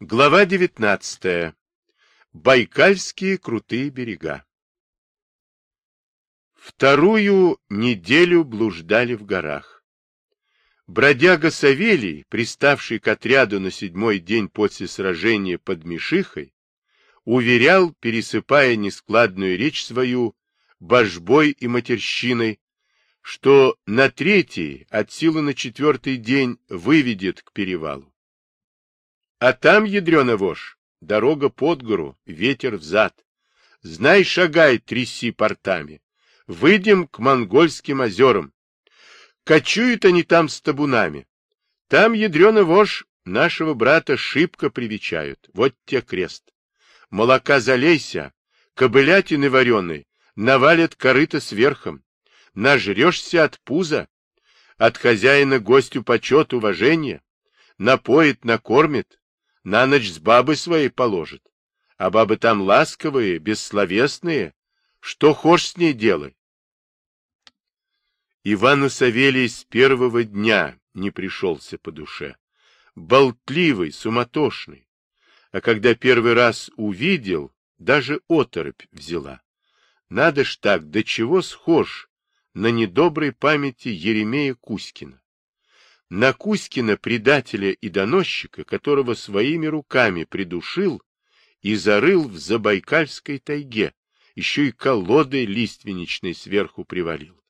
Глава 19. Байкальские крутые берега. Вторую неделю блуждали в горах. Бродяга Савелий, приставший к отряду на седьмой день после сражения под Мишихой, уверял, пересыпая нескладную речь свою божбой и матерщиной, что на третий, от силы на четвертый день, выведет к перевалу. А там, ядрена вошь, дорога под гору, ветер взад. Знай, шагай, тряси портами. Выйдем к монгольским озерам. Кочуют они там с табунами. Там, ядрена вошь, нашего брата шибко привечают. Вот те крест. Молока залейся, кобылятины вареной, навалят корыто сверхом. Нажрешься от пуза, от хозяина гостю почет, уважение. Напоит, накормит, на ночь с бабой своей положит. А бабы там ласковые, бессловесные. Что хошь с ней делай? Ивану Савелий с первого дня не пришелся по душе. Болтливый, суматошный. А когда первый раз увидел, даже оторопь взяла. Надо ж так, до чего схож на недоброй памяти Еремея Кузькина на Кузькина, предателя и доносчика, которого своими руками придушил и зарыл в Забайкальской тайге, еще и колодой лиственничной сверху привалил.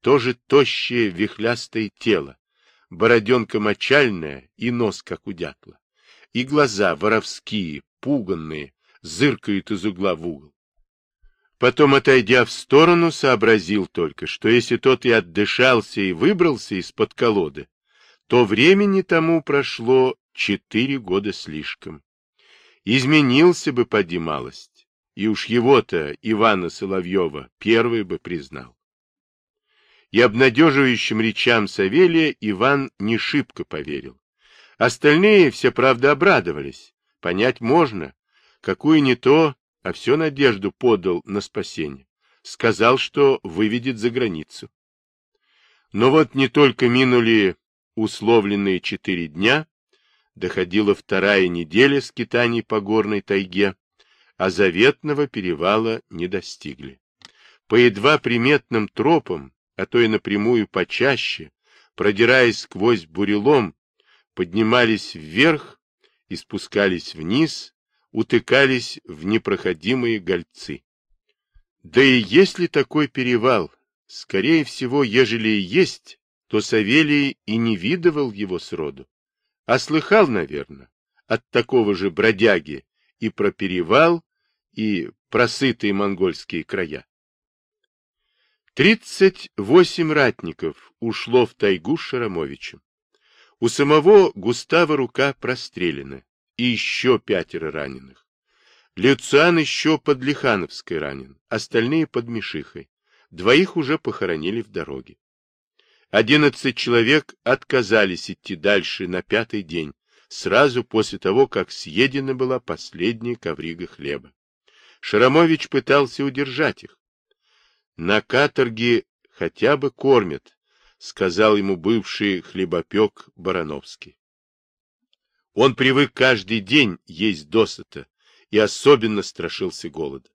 Тоже тощее вихлястое тело, бороденка мочальная и нос, как у дятла, и глаза воровские, пуганные, зыркают из угла в угол. Потом, отойдя в сторону, сообразил только, что если тот и отдышался и выбрался из-под колоды, то времени тому прошло четыре года слишком. Изменился бы поди малость, и уж его-то, Ивана Соловьева, первый бы признал. И обнадеживающим речам Савелия Иван не шибко поверил. Остальные все, правда, обрадовались. Понять можно, какую не то а все надежду подал на спасение. Сказал, что выведет за границу. Но вот не только минули условленные четыре дня, доходила вторая неделя скитаний по горной тайге, а заветного перевала не достигли. По едва приметным тропам, а то и напрямую почаще, продираясь сквозь бурелом, поднимались вверх и спускались вниз, утыкались в непроходимые гольцы. Да и есть ли такой перевал? Скорее всего, ежели и есть, то Савелий и не видывал его сроду. А слыхал, наверное, от такого же бродяги и про перевал, и про сытые монгольские края. Тридцать восемь ратников ушло в тайгу с Шарамовичем. У самого Густава рука прострелена, и еще пятеро раненых. Люциан еще под Лихановской ранен, остальные под Мишихой. Двоих уже похоронили в дороге. Одиннадцать человек отказались идти дальше на пятый день, сразу после того, как съедена была последняя коврига хлеба. Шарамович пытался удержать их. На каторге хотя бы кормят, сказал ему бывший хлебопек Барановский. Он привык каждый день есть досыта и особенно страшился голода.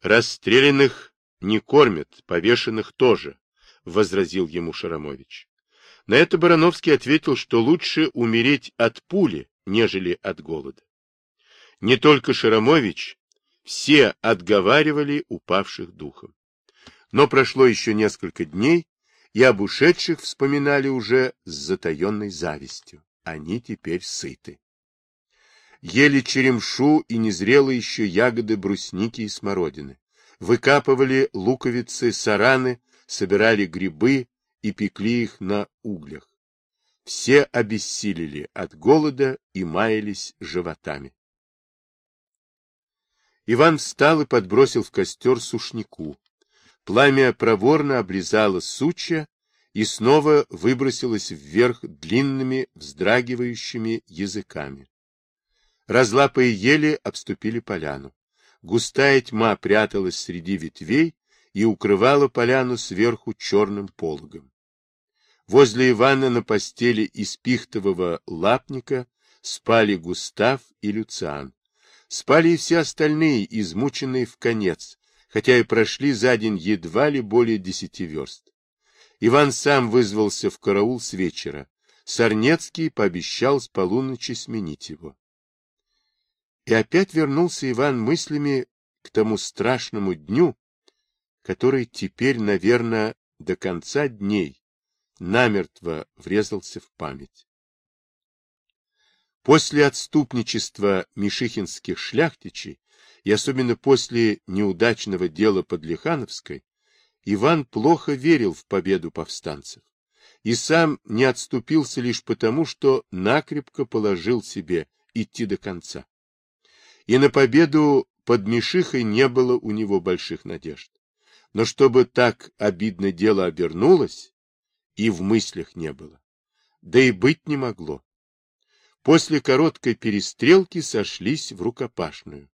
Расстрелянных не кормят, повешенных тоже, — возразил ему Шарамович. На это Барановский ответил, что лучше умереть от пули, нежели от голода. Не только Шарамович, все отговаривали упавших духом. Но прошло еще несколько дней, и об ушедших вспоминали уже с затаенной завистью они теперь сыты. Ели черемшу и незрелые еще ягоды брусники и смородины. Выкапывали луковицы, сараны, собирали грибы и пекли их на углях. Все обессилели от голода и маялись животами. Иван встал и подбросил в костер сушнику. Пламя проворно обрезало сучья и снова выбросилась вверх длинными вздрагивающими языками. Разлапые ели обступили поляну. Густая тьма пряталась среди ветвей и укрывала поляну сверху черным пологом. Возле Ивана на постели из пихтового лапника Спали Густав и Люциан. Спали и все остальные, измученные в конец, хотя и прошли за день едва ли более десяти верст. Иван сам вызвался в караул с вечера. Сарнецкий пообещал с полуночи сменить его. И опять вернулся Иван мыслями к тому страшному дню, который теперь, наверное, до конца дней намертво врезался в память. После отступничества мишихинских шляхтичей и особенно после неудачного дела под Лихановской, Иван плохо верил в победу повстанцев и сам не отступился лишь потому, что накрепко положил себе идти до конца. И на победу под Мишихой не было у него больших надежд. Но чтобы так обидно дело обернулось, и в мыслях не было. Да и быть не могло. После короткой перестрелки сошлись в рукопашную.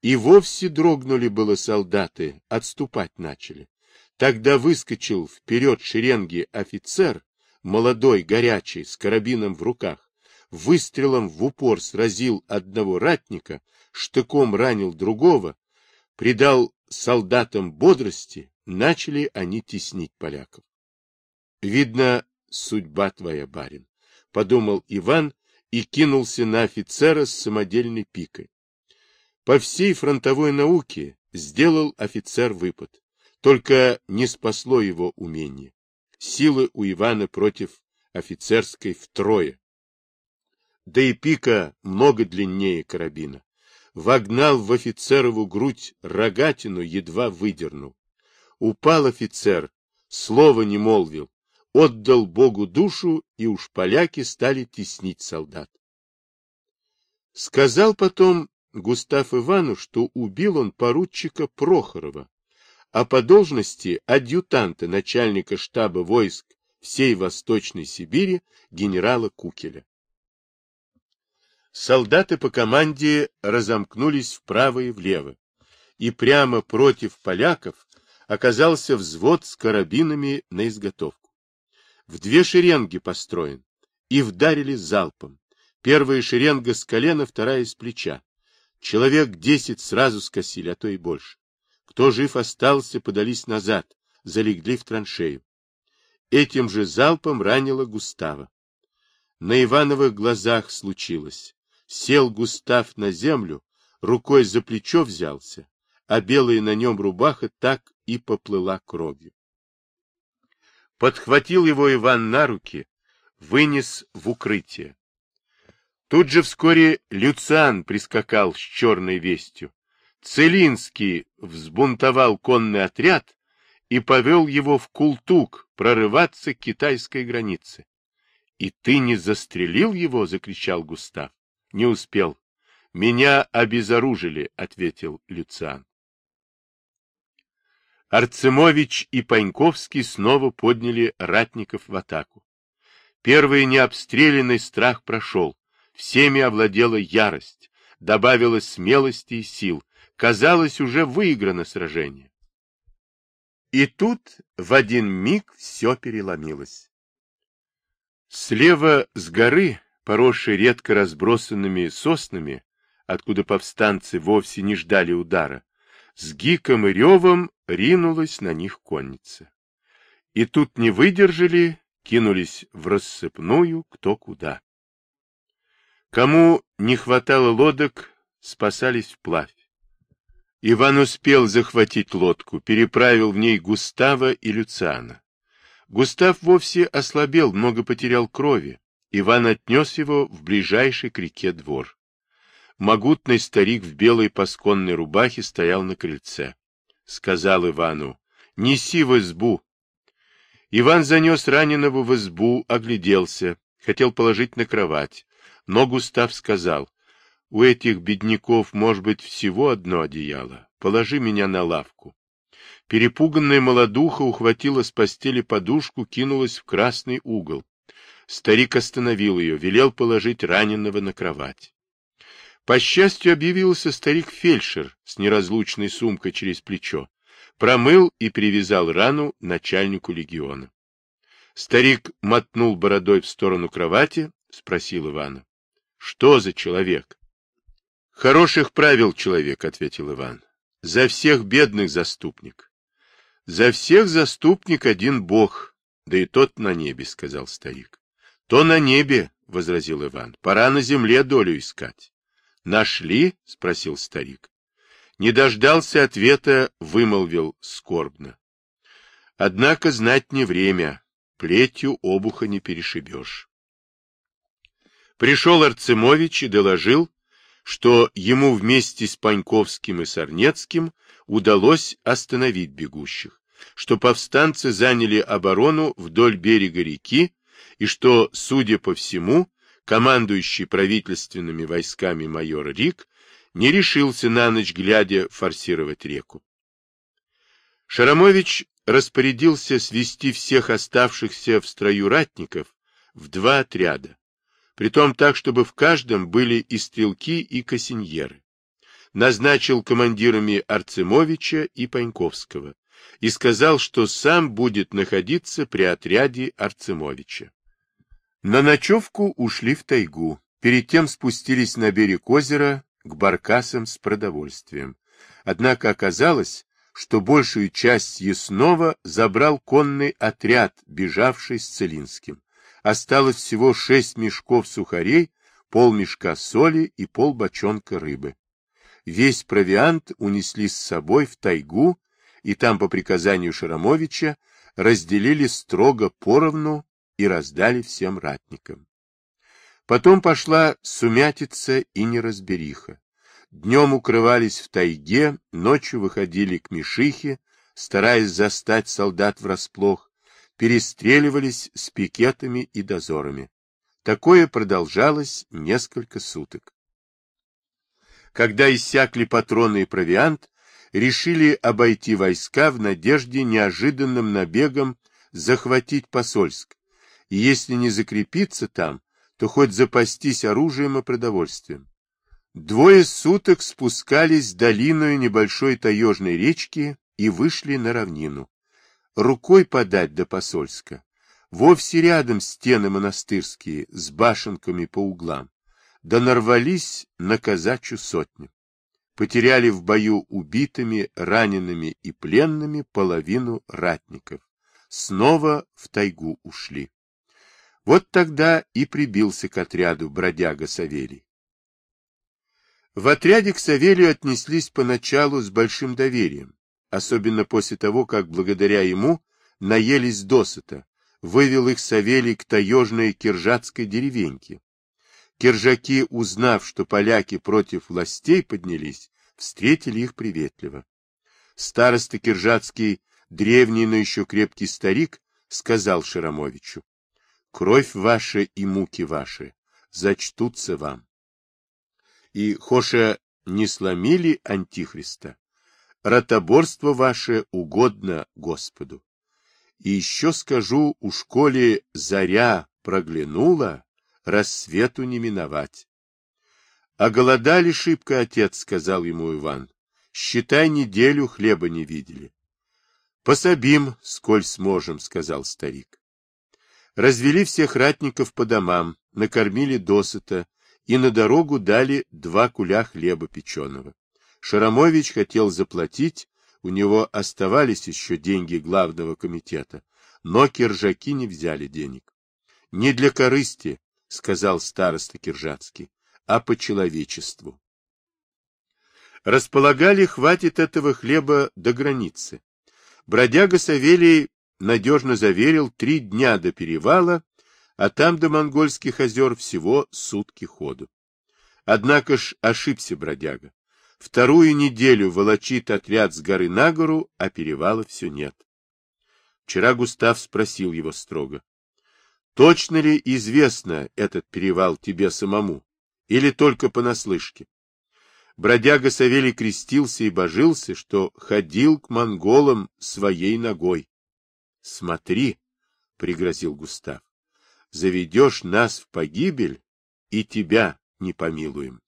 И вовсе дрогнули было солдаты, отступать начали. Тогда выскочил вперед шеренги офицер, молодой, горячий, с карабином в руках, выстрелом в упор сразил одного ратника, штыком ранил другого, придал солдатам бодрости, начали они теснить поляков. Видно, судьба твоя, барин, — подумал Иван и кинулся на офицера с самодельной пикой. По всей фронтовой науке сделал офицер выпад, только не спасло его умение. Силы у Ивана против офицерской втрое. Да и пика много длиннее карабина вогнал в офицерову грудь рогатину, едва выдернул. Упал офицер, слова не молвил, отдал Богу душу, и уж поляки стали теснить солдат. Сказал потом Густав Ивану, что убил он поручика Прохорова, а по должности адъютанта начальника штаба войск всей Восточной Сибири генерала Кукеля. Солдаты по команде разомкнулись вправо и влево, и прямо против поляков оказался взвод с карабинами на изготовку. В две шеренги построен, и вдарили залпом. Первая шеренга с колена, вторая с плеча. Человек десять сразу скосили, а то и больше. Кто жив остался, подались назад, залегли в траншею. Этим же залпом ранило Густава. На Ивановых глазах случилось. Сел Густав на землю, рукой за плечо взялся, а белая на нем рубаха так и поплыла кровью. Подхватил его Иван на руки, вынес в укрытие. Тут же вскоре Люциан прискакал с черной вестью. Целинский взбунтовал конный отряд и повел его в Култук прорываться к китайской границе. — И ты не застрелил его? — закричал Густав. — Не успел. — Меня обезоружили, — ответил Люциан. Арцемович и Паньковский снова подняли ратников в атаку. Первый необстрелянный страх прошел, всеми овладела ярость, добавилось смелости и сил, казалось, уже выиграно сражение. И тут в один миг все переломилось. Слева с горы поросшей редко разбросанными соснами, откуда повстанцы вовсе не ждали удара, с гиком и ревом ринулась на них конница. И тут не выдержали, кинулись в рассыпную кто куда. Кому не хватало лодок, спасались вплавь. Иван успел захватить лодку, переправил в ней Густава и Люциана. Густав вовсе ослабел, много потерял крови, Иван отнес его в ближайший к реке двор. Могутный старик в белой пасконной рубахе стоял на крыльце. Сказал Ивану, неси в избу. Иван занес раненого в избу, огляделся, хотел положить на кровать, но Густав сказал, у этих бедняков может быть всего одно одеяло, положи меня на лавку. Перепуганная молодуха ухватила с постели подушку, кинулась в красный угол. Старик остановил ее, велел положить раненого на кровать. По счастью, объявился старик-фельдшер с неразлучной сумкой через плечо. Промыл и привязал рану начальнику легиона. Старик мотнул бородой в сторону кровати, спросил Ивана. Что за человек? Хороших правил человек, ответил Иван. За всех бедных заступник. За всех заступник один Бог, да и тот на небе, сказал старик. То на небе, возразил Иван, пора на земле долю искать. Нашли? спросил старик. Не дождался ответа, вымолвил скорбно. Однако знать не время, плетью обуха не перешибешь. Пришел Арцемович и доложил, что ему вместе с Паньковским и Сорнецким удалось остановить бегущих, что повстанцы заняли оборону вдоль берега реки и что, судя по всему, командующий правительственными войсками майор Рик не решился на ночь глядя форсировать реку. Шарамович распорядился свести всех оставшихся в строю ратников в два отряда, притом так, чтобы в каждом были и стрелки, и косиньеры. Назначил командирами Арцемовича и Паньковского и сказал, что сам будет находиться при отряде Арцемовича. На ночевку ушли в тайгу, перед тем спустились на берег озера к баркасам с продовольствием. Однако оказалось, что большую часть Яснова забрал конный отряд, бежавший с Целинским. Осталось всего шесть мешков сухарей, полмешка соли и полбочонка рыбы. Весь провиант унесли с собой в тайгу, и там по приказанию Шарамовича разделили строго поровну и раздали всем ратникам. Потом пошла сумятица и неразбериха. Днем укрывались в тайге, ночью выходили к Мишихе, стараясь застать солдат врасплох, перестреливались с пикетами и дозорами. Такое продолжалось несколько суток. Когда иссякли патроны и провиант, решили обойти войска в надежде неожиданным набегом захватить Посольск, и если не закрепиться там, то хоть запастись оружием и продовольствием. Двое суток спускались долиной небольшой таежной речки и вышли на равнину. Рукой подать до Посольска. Вовсе рядом стены монастырские, с башенками по углам. Да нарвались на казачью сотню. Потеряли в бою убитыми, ранеными и пленными половину ратников. Снова в тайгу ушли. Вот тогда и прибился к отряду бродяга Савелий. В отряде к Савелию отнеслись поначалу с большим доверием, особенно после того, как благодаря ему наелись досыта, вывел их Савелий к таежной киржатской деревеньке. Киржаки, узнав, что поляки против властей поднялись, встретили их приветливо. Староста Киржатский, древний, но еще крепкий старик, сказал Шарамовичу, кровь ваша и муки ваши зачтутся вам. И, хоша не сломили Антихриста, ротоборство ваше угодно Господу. И еще скажу, у школе заря проглянула, рассвету не миновать. А голодали шибко, отец, сказал ему Иван. Считай, неделю хлеба не видели. Пособим, сколь сможем, сказал старик. Развели всех ратников по домам, накормили досыта и на дорогу дали два куля хлеба печеного. Шарамович хотел заплатить, у него оставались еще деньги главного комитета, но киржаки не взяли денег. — Не для корысти, — сказал староста Киржатский, — а по человечеству. Располагали, хватит этого хлеба до границы. Бродяга Савелий надежно заверил три дня до перевала, а там до монгольских озер всего сутки ходу. Однако ж ошибся бродяга. Вторую неделю волочит отряд с горы на гору, а перевала все нет. Вчера Густав спросил его строго. Точно ли известно этот перевал тебе самому, или только понаслышке? Бродяга Савелий крестился и божился, что ходил к монголам своей ногой. — Смотри, — пригрозил Густав, — заведешь нас в погибель, и тебя не помилуем.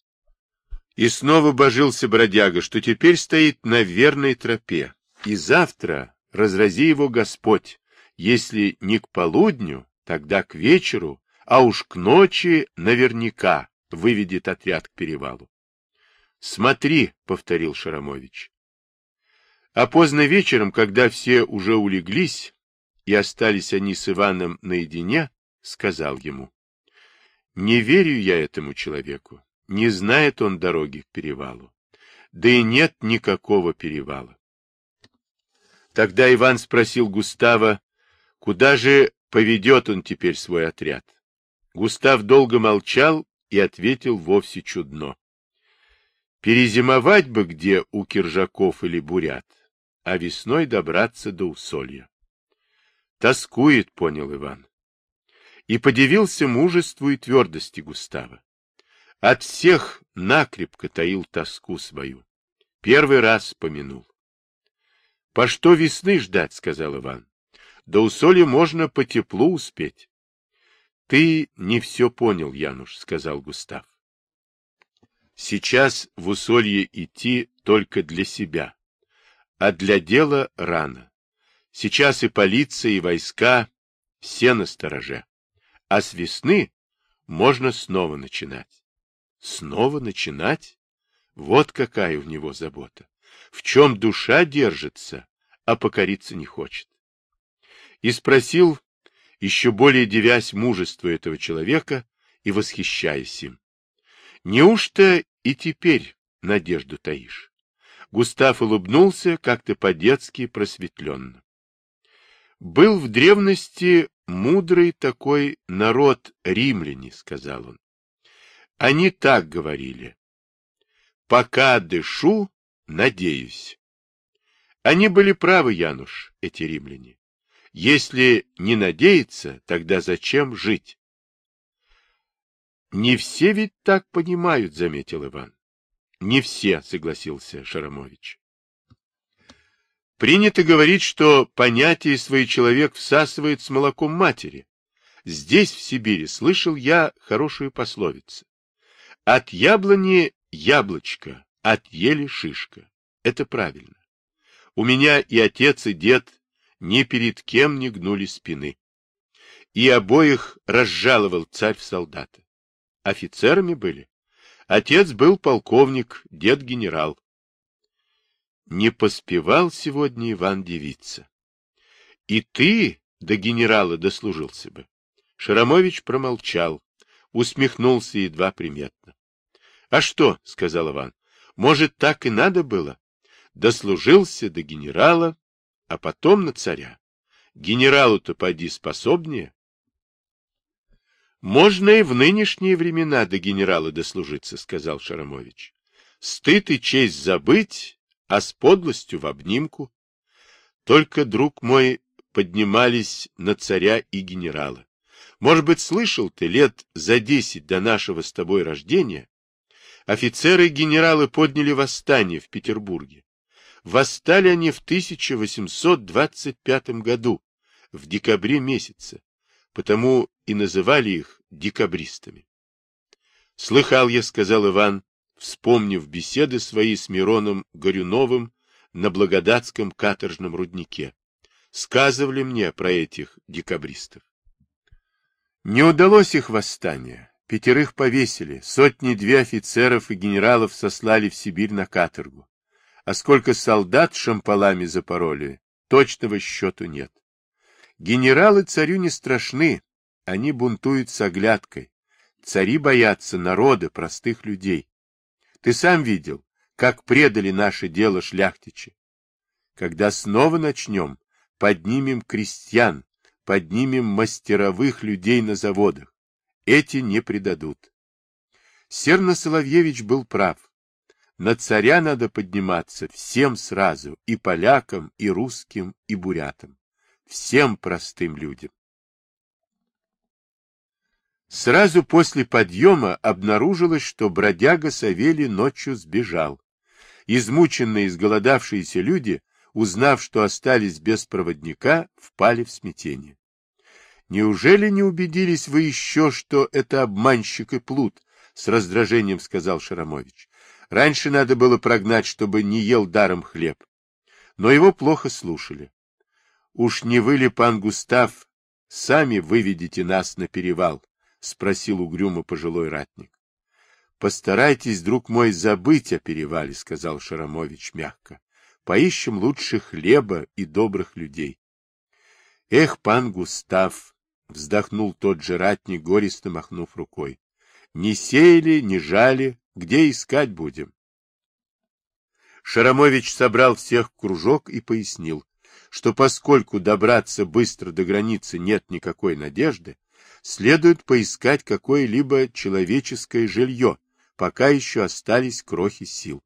И снова божился бродяга, что теперь стоит на верной тропе, и завтра разрази его Господь, если не к полудню, тогда к вечеру, а уж к ночи наверняка выведет отряд к перевалу. — Смотри, — повторил Шарамович. А поздно вечером, когда все уже улеглись, и остались они с Иваном наедине, сказал ему, «Не верю я этому человеку, не знает он дороги к перевалу, да и нет никакого перевала». Тогда Иван спросил Густава, куда же поведет он теперь свой отряд. Густав долго молчал и ответил вовсе чудно. Перезимовать бы где у киржаков или бурят, а весной добраться до усолья. Тоскует, понял Иван. И подивился мужеству и твердости Густава. От всех накрепко таил тоску свою. Первый раз помянул. — По что весны ждать, — сказал Иван. — До усолья можно по теплу успеть. — Ты не все понял, Януш, — сказал Густав. Сейчас в усолье идти только для себя, а для дела рано. Сейчас и полиция, и войска все на стороже. А с весны можно снова начинать. Снова начинать? Вот какая у него забота. В чем душа держится, а покориться не хочет. И спросил, еще более девясь мужеству этого человека и восхищаясь им. Неужто и теперь надежду таишь? Густав улыбнулся как-то по-детски просветленно. Был в древности мудрый такой народ римляне, сказал он. Они так говорили. Пока дышу, надеюсь. Они были правы, Януш, эти римляне. Если не надеяться, тогда зачем жить? Не все ведь так понимают, заметил Иван. Не все, согласился Шарамович. Принято говорить, что понятие свой человек всасывает с молоком матери. Здесь, в Сибири, слышал я хорошую пословицу. От яблони яблочко, от ели шишка. Это правильно. У меня и отец, и дед ни перед кем не гнули спины. И обоих разжаловал царь в солдаты. Офицерами были. Отец был полковник, дед генерал. Не поспевал сегодня Иван девица. И ты до генерала дослужился бы. Шарамович промолчал, усмехнулся едва приметно. — А что, — сказал Иван, — может, так и надо было? Дослужился до генерала, а потом на царя. Генералу-то поди способнее. Можно и в нынешние времена до генерала дослужиться, — сказал Шарамович. Стыд и честь забыть, а с подлостью в обнимку. Только, друг мой, поднимались на царя и генерала. Может быть, слышал ты, лет за десять до нашего с тобой рождения офицеры и генералы подняли восстание в Петербурге. Восстали они в 1825 году, в декабре месяце, потому и называли их декабристами. Слыхал я, сказал Иван, вспомнив беседы свои с Мироном Горюновым на Благодатском каторжном руднике. Сказывали мне про этих декабристов. Не удалось их восстание. Пятерых повесили, сотни-две офицеров и генералов сослали в Сибирь на каторгу. А сколько солдат шампалами запороли, точного счету нет. Генералы царю не страшны, они бунтуют с оглядкой. Цари боятся народа, простых людей. Ты сам видел, как предали наше дело шляхтичи. Когда снова начнем, поднимем крестьян, поднимем мастеровых людей на заводах. Эти не предадут. Серна Соловьевич был прав. На царя надо подниматься всем сразу, и полякам, и русским, и бурятам. Всем простым людям. Сразу после подъема обнаружилось, что бродяга Савелий ночью сбежал. Измученные, изголодавшиеся люди, узнав, что остались без проводника, впали в смятение. «Неужели не убедились вы еще, что это обманщик и плут?» — с раздражением сказал Шарамович. «Раньше надо было прогнать, чтобы не ел даром хлеб». Но его плохо слушали. «Уж не вы ли, пан Густав, сами выведете нас на перевал?» — спросил угрюмо пожилой ратник. Постарайтесь, друг мой, забыть о перевале, сказал Шарамович мягко. Поищем лучше хлеба и добрых людей. Эх, пан Густав, вздохнул тот же ратник, горестно махнув рукой. Не сеяли, не жали, где искать будем? Шарамович собрал всех в кружок и пояснил, что поскольку добраться быстро до границы нет никакой надежды, следует поискать какое-либо человеческое жилье, пока еще остались крохи сил.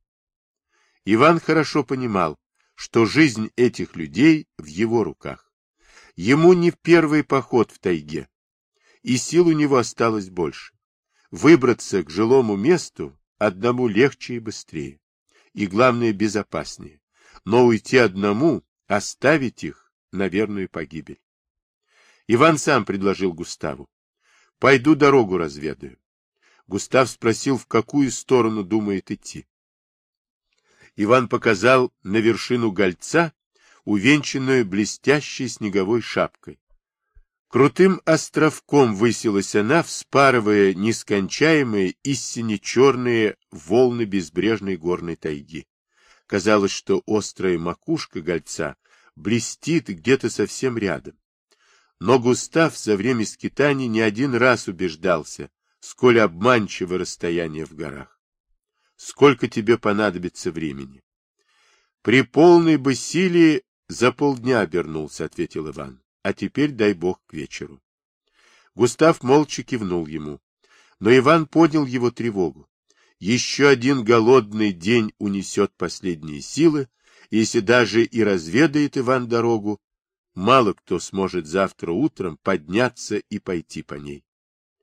Иван хорошо понимал, что жизнь этих людей в его руках. Ему не первый поход в тайге, и сил у него осталось больше. Выбраться к жилому месту одному легче и быстрее, и, главное, безопаснее. Но уйти одному, оставить их на верную погибель. Иван сам предложил Густаву. «Пойду дорогу разведаю». Густав спросил, в какую сторону думает идти. Иван показал на вершину гольца, увенчанную блестящей снеговой шапкой. Крутым островком высилась она, вспарывая нескончаемые истине черные волны безбрежной горной тайги. Казалось, что острая макушка гольца блестит где-то совсем рядом. Но Густав за время скитаний не один раз убеждался, сколь обманчиво расстояние в горах. Сколько тебе понадобится времени? При полной бы силе за полдня обернулся, ответил Иван. А теперь дай бог к вечеру. Густав молча кивнул ему. Но Иван понял его тревогу. Еще один голодный день унесет последние силы, если даже и разведает Иван дорогу, мало кто сможет завтра утром подняться и пойти по ней.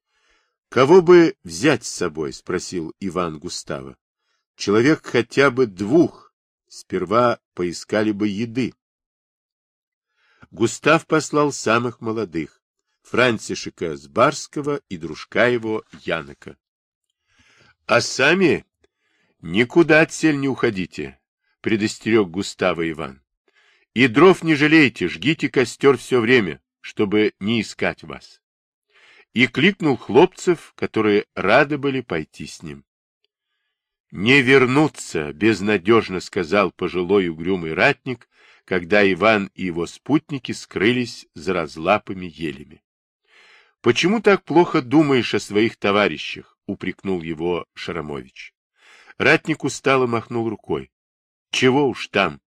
— Кого бы взять с собой? — спросил Иван Густава. — Человек хотя бы двух. Сперва поискали бы еды. Густав послал самых молодых, Франтишека Сбарского и дружка его Янока. — А сами никуда отсель не уходите, — предостерег Густава Иван. — И дров не жалейте, жгите костер все время, чтобы не искать вас и кликнул хлопцев, которые рады были пойти с ним. «Не вернуться!» — безнадежно сказал пожилой угрюмый ратник, когда Иван и его спутники скрылись за разлапами елями. «Почему так плохо думаешь о своих товарищах?» — упрекнул его Шарамович. Ратник устало махнул рукой. «Чего уж там?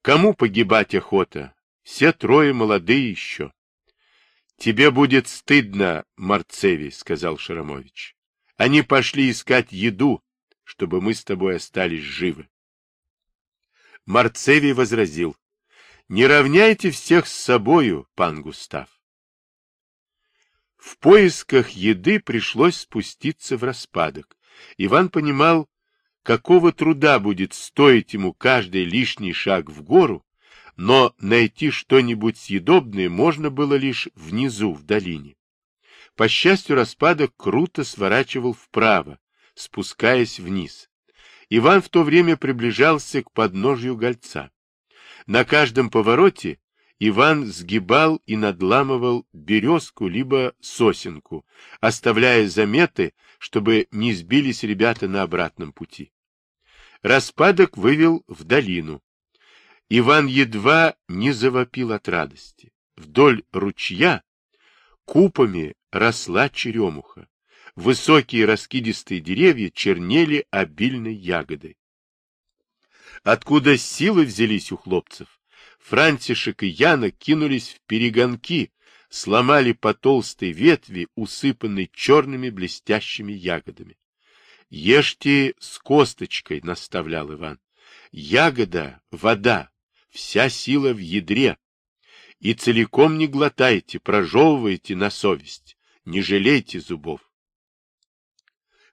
Кому погибать охота? Все трое молодые еще». Тебе будет стыдно, Марцевий, сказал Шарамович. Они пошли искать еду, чтобы мы с тобой остались живы. Марцевий возразил. Не равняйте всех с собою, пан Густав. В поисках еды пришлось спуститься в распадок. Иван понимал, какого труда будет стоить ему каждый лишний шаг в гору, но найти что-нибудь съедобное можно было лишь внизу, в долине. По счастью, распадок круто сворачивал вправо, спускаясь вниз. Иван в то время приближался к подножью гольца. На каждом повороте Иван сгибал и надламывал березку либо сосенку, оставляя заметы, чтобы не сбились ребята на обратном пути. Распадок вывел в долину, Иван едва не завопил от радости. Вдоль ручья купами росла черемуха. Высокие раскидистые деревья чернели обильной ягодой. Откуда силы взялись у хлопцев? Франтишек и Яна кинулись в перегонки, сломали по толстой ветви, усыпанной черными блестящими ягодами. — Ешьте с косточкой, — наставлял Иван. — Ягода — вода, Вся сила в ядре. И целиком не глотайте, прожевывайте на совесть. Не жалейте зубов.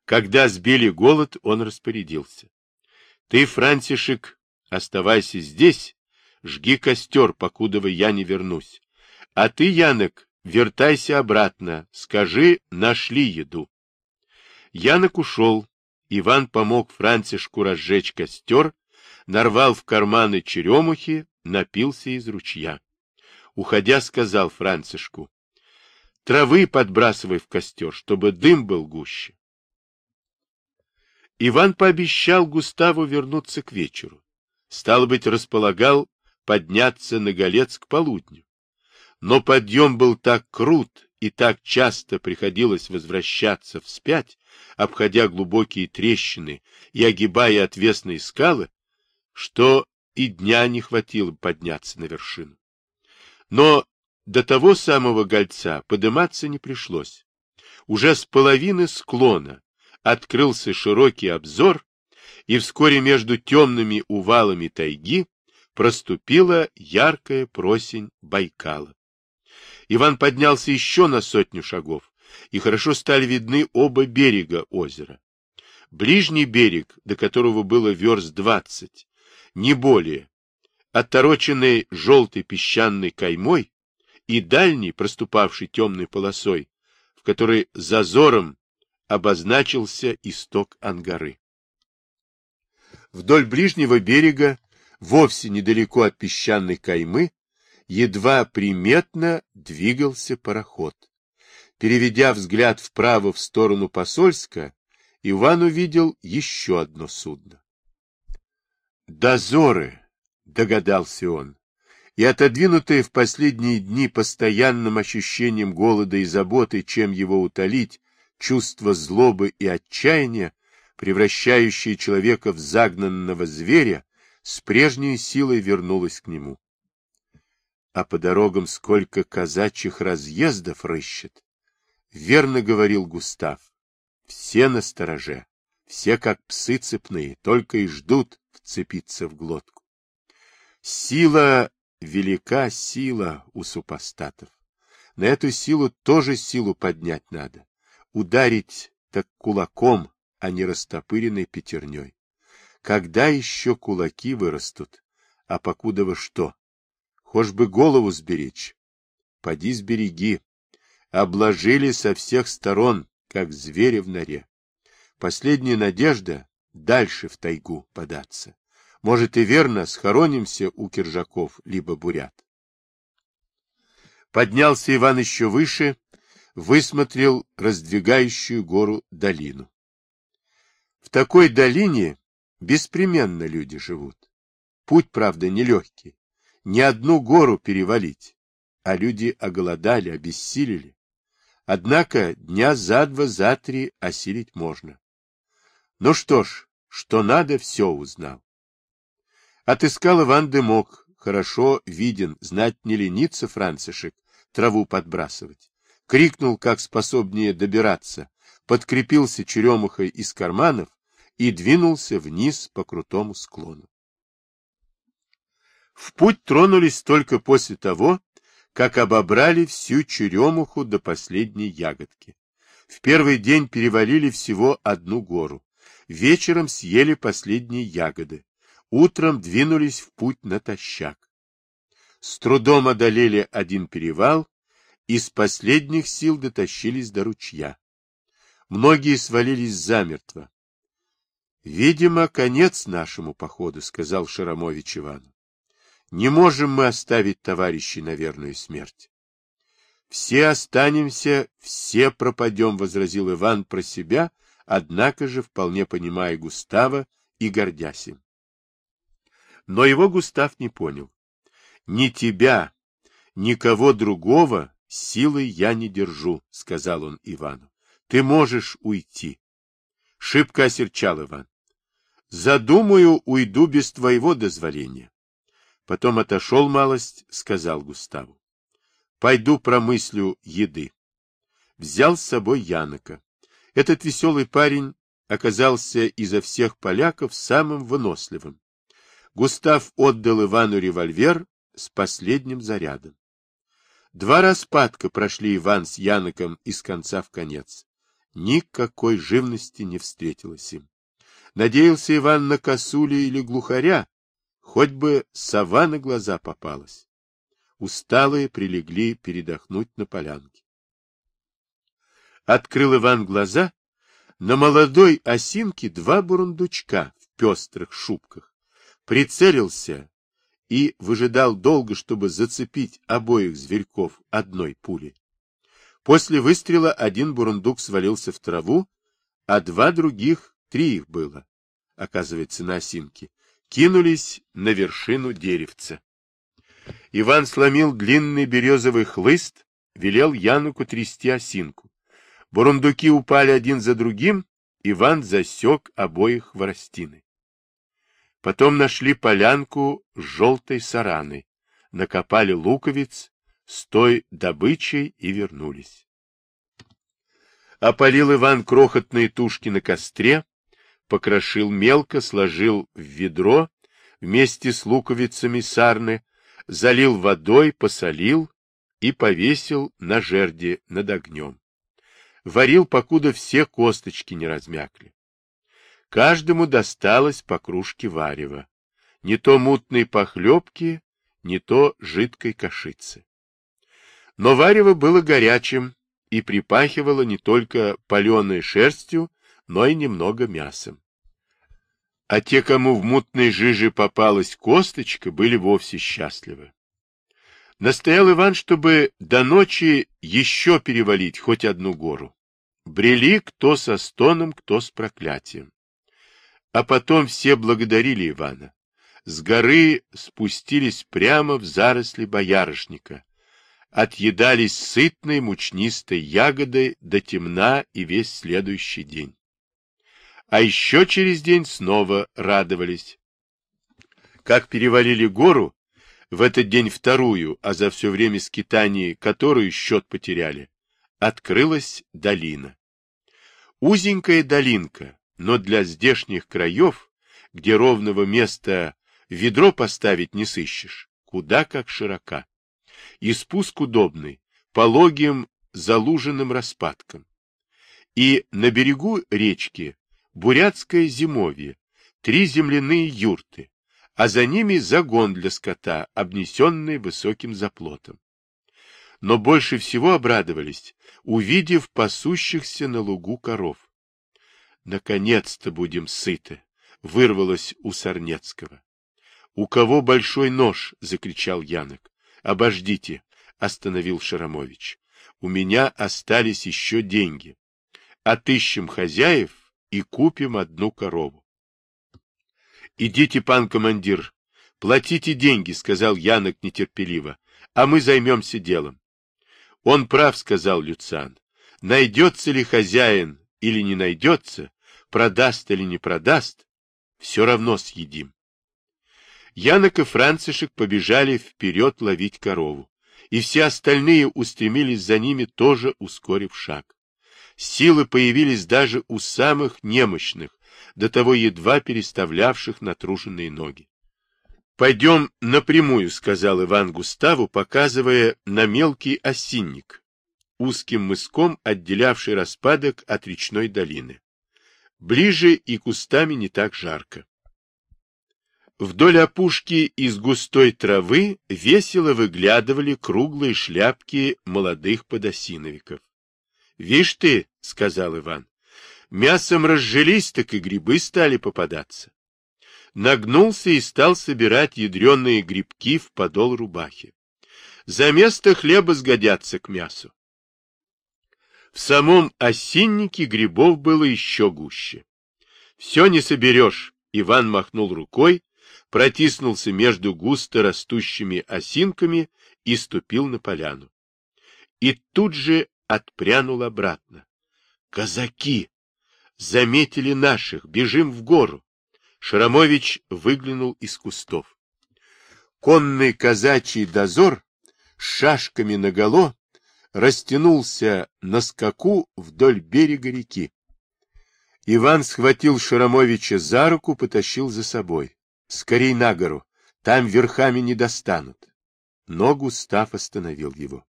Когда сбили голод, он распорядился. Ты, Франтишек, оставайся здесь, жги костер, покудова я не вернусь. А ты, Янок, вертайся обратно, скажи, нашли еду. Янок ушел. Иван помог Франтишку разжечь костер, нарвал в карманы черемухи, напился из ручья. Уходя, сказал Францишку, травы подбрасывай в костер, чтобы дым был гуще. Иван пообещал Густаву вернуться к вечеру. Стало быть, располагал подняться на Голец к полудню. Но подъем был так крут и так часто приходилось возвращаться вспять, обходя глубокие трещины и огибая отвесные скалы, что и дня не хватило подняться на вершину. Но до того самого гольца подниматься не пришлось. Уже с половины склона открылся широкий обзор, и вскоре между темными увалами тайги проступила яркая просень Байкала. Иван поднялся еще на сотню шагов, и хорошо стали видны оба берега озера. Ближний берег, до которого было верст двадцать, не более, оттороченный желтой песчаной каймой, и дальний, проступавший темной полосой, в которой зазором обозначился исток Ангары. Вдоль ближнего берега, вовсе недалеко от песчаной каймы, едва приметно двигался пароход. Переведя взгляд вправо в сторону Посольска, Иван увидел еще одно судно. «Дозоры!» — догадался он. И отодвинутые в последние дни постоянным ощущением голода и заботы, чем его утолить, чувство злобы и отчаяния, превращающее человека в загнанного зверя, с прежней силой вернулось к нему. А по дорогам сколько казачьих разъездов рыщет. Верно говорил Густав. Все на стороже, все как псы цепные, только и ждут вцепиться в глотку. Сила, велика сила у супостатов. На эту силу тоже силу поднять надо. Ударить так кулаком, а не растопыренной пятерней. Когда еще кулаки вырастут? А покуда вы что? Хошь бы голову сберечь. Поди сбереги. Обложили со всех сторон, как звери в норе. Последняя надежда — дальше в тайгу податься. Может и верно, схоронимся у киржаков, либо бурят. Поднялся Иван еще выше, высмотрел раздвигающую гору долину. В такой долине беспременно люди живут. Путь, правда, нелегкий. Ни одну гору перевалить, а люди оголодали, обессилели. Однако дня за два, за три осилить можно. Ну что ж, что надо, все узнал. Отыскал Иван дымок, хорошо виден, знать не ленится Францишек, траву подбрасывать. Крикнул, как способнее добираться, подкрепился черемухой из карманов и двинулся вниз по крутому склону. В путь тронулись только после того, как обобрали всю черемуху до последней ягодки. В первый день перевалили всего одну гору. Вечером съели последние ягоды утром двинулись в путь натощак. С трудом одолели один перевал и с последних сил дотащились до ручья. Многие свалились замертво. — Видимо, конец нашему походу, — сказал Шарамович Ивану. — Не можем мы оставить товарищей на верную смерть. — Все останемся, все пропадем, — возразил Иван про себя, однако же вполне понимая Густава и гордясь им. Но его Густав не понял. «Ни тебя, никого другого силой я не держу», — сказал он Ивану. «Ты можешь уйти». Шибко осерчал Иван. «Задумаю, уйду без твоего дозволения». Потом отошел малость, сказал Густаву. «Пойду промыслю еды». Взял с собой Янока. Этот веселый парень оказался изо всех поляков самым выносливым. Густав отдал Ивану револьвер с последним зарядом. Два распадка прошли Иван с Яноком из конца в конец. Никакой живности не встретилось им. Надеялся Иван на косули или глухаря, хоть бы сова на глаза попалась. Усталые прилегли передохнуть на полянке. Открыл Иван глаза. На молодой осинке два бурундучка в пестрых шубках прицелился и выжидал долго, чтобы зацепить обоих зверьков одной пули. После выстрела один бурундук свалился в траву, а два других три их было, оказывается, на осинке, кинулись на вершину деревца. Иван сломил длинный березовый хлыст, велел Януку трясти осинку. Бурундуки упали один за другим, Иван засек обоих хворостины. Потом нашли полянку с желтой сараной, накопали луковиц с той добычей и вернулись. Опалил Иван крохотные тушки на костре, покрошил мелко, сложил в ведро вместе с луковицами сарны, залил водой, посолил и повесил на жерди над огнем. Варил, покуда все косточки не размякли. Каждому досталось по кружке варева. Не то мутной похлебки, не то жидкой кашицы. Но варево было горячим и припахивало не только паленой шерстью, но и немного мясом. А те, кому в мутной жиже попалась косточка, были вовсе счастливы. Настоял Иван, чтобы до ночи еще перевалить хоть одну гору. Брели кто со стоном, кто с проклятием. А потом все благодарили Ивана. С горы спустились прямо в заросли боярышника. Отъедались сытной мучнистой ягодой до темна и весь следующий день. А еще через день снова радовались. Как перевалили гору, в этот день вторую, а за все время скитаний, которую счет потеряли, открылась долина. Узенькая долинка, но для здешних краев, где ровного места ведро поставить не сыщешь, куда как широка. И спуск удобный, пологим залуженным распадком. И на берегу речки бурятское зимовье, три земляные юрты, а за ними загон для скота, обнесенный высоким заплотом. Но больше всего обрадовались, увидев пасущихся на лугу коров. Наконец-то будем сыты, вырвалось у Сарнецкого. У кого большой нож? закричал Янок. Обождите, остановил Шарамович. У меня остались еще деньги. Отыщем хозяев и купим одну корову. Идите, пан командир, платите деньги, сказал Янок нетерпеливо, а мы займемся делом. Он прав, сказал Люциан. Найдется ли хозяин или не найдется, продаст или не продаст, все равно съедим. Янок и Францишек побежали вперед ловить корову, и все остальные устремились за ними, тоже ускорив шаг. Силы появились даже у самых немощных, до того едва переставлявших натруженные ноги. «Пойдем напрямую», — сказал Иван Густаву, показывая на мелкий осинник, узким мыском отделявший распадок от речной долины. Ближе и кустами не так жарко. Вдоль опушки из густой травы весело выглядывали круглые шляпки молодых подосиновиков. — Вишь ты, — сказал Иван, Мясом разжились, так и грибы стали попадаться. Нагнулся и стал собирать ядреные грибки в подол рубахи. За место хлеба сгодятся к мясу. В самом осиннике грибов было еще гуще. Все не соберешь, Иван махнул рукой, протиснулся между густо растущими осинками и ступил на поляну. И тут же отпрянул обратно. Казаки! Заметили наших, бежим в гору. Шарамович выглянул из кустов. Конный казачий дозор с шашками наголо растянулся на скаку вдоль берега реки. Иван схватил Шарамовича за руку, потащил за собой. Скорей на гору, там верхами не достанут. Но Густав остановил его.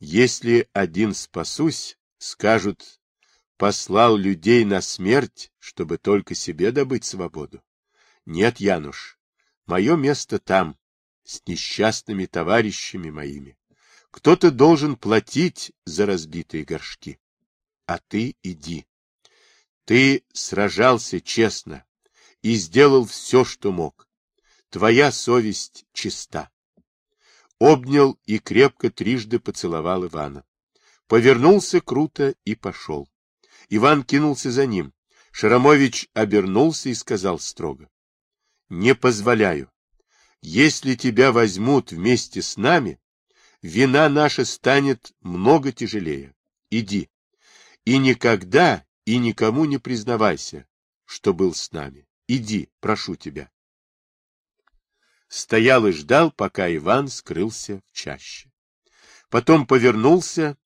Если один спасусь, скажут, послал людей на смерть, чтобы только себе добыть свободу. Нет, Януш, мое место там, с несчастными товарищами моими. Кто-то должен платить за разбитые горшки. А ты иди. Ты сражался честно и сделал все, что мог. Твоя совесть чиста. Обнял и крепко трижды поцеловал Ивана. Повернулся круто и пошел. Иван кинулся за ним. Шарамович обернулся и сказал строго. — Не позволяю. Если тебя возьмут вместе с нами, вина наша станет много тяжелее. Иди. И никогда и никому не признавайся, что был с нами. Иди, прошу тебя. Стоял и ждал, пока Иван скрылся в чаще. Потом повернулся,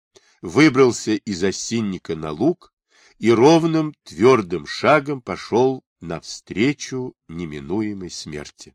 выбрался из осинника на луг и ровным твердым шагом пошел навстречу неминуемой смерти.